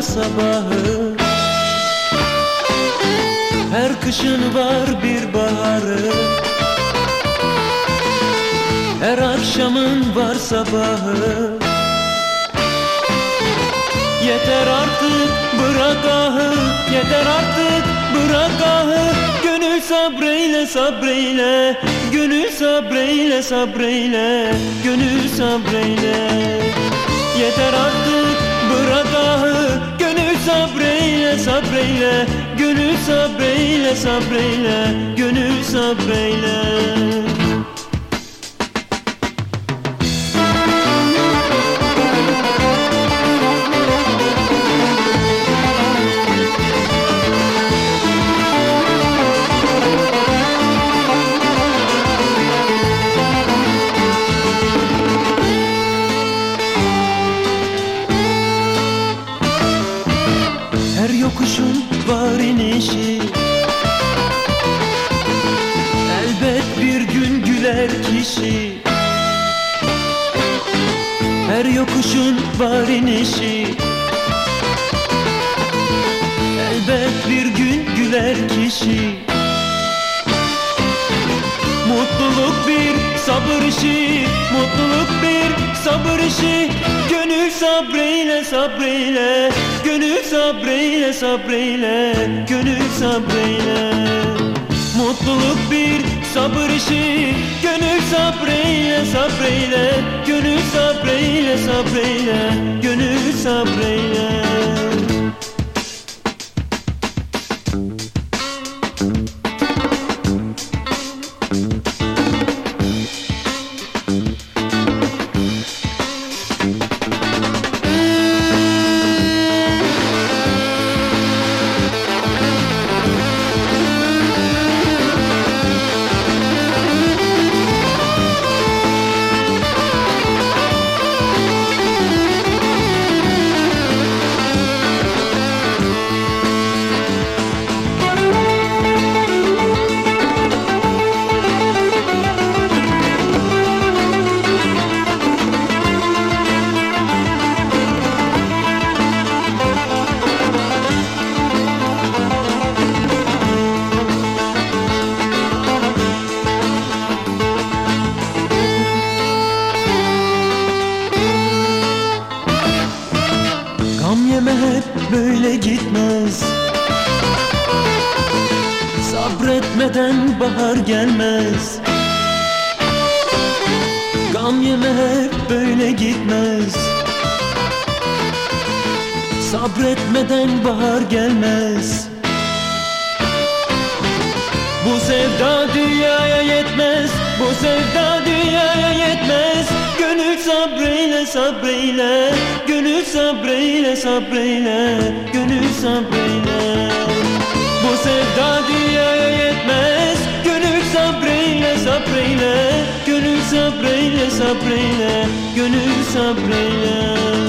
var sabahı Her kışın var bir baharı. Her akşamın var sabahı. Yeter artık bırak ahı. Yeter artık bırak ahı. Gönül sabreyle sabreyle. Gönül sabreyle sabreyle. Gönül sabreyle. Yeter artık sabreyle sabreyle Gönül sabreyle sabreyle Gönül sabreyle inişi Elbet bir gün güler kişi. Her yokuşun var inişi. Elbet bir gün güler kişi sabır işi Mutluluk bir sabır işi. Gönül sabreyle sabreyle. Gönül sabreyle sabreyle. Gönül sabreyle. Mutluluk bir sabır işi. Gönül sabreyle sabreyle. Gönül sabreyle sabreyle. Gönül sabreyle. Gam Gitmez. Sabretmeden bahar gelmez. Gam yeme hep böyle gitmez. Sabretmeden bahar gelmez. Bu sevda dünyaya yetmez. Bu sevda sabreyle sabreyle. Gönül sabreyle sabreyle. Gönül sabreyle. Bu sevda dünyaya yetmez. Gönül sabreyle sabreyle. Gönül sabreyle sabreyle. Gönül sabreyle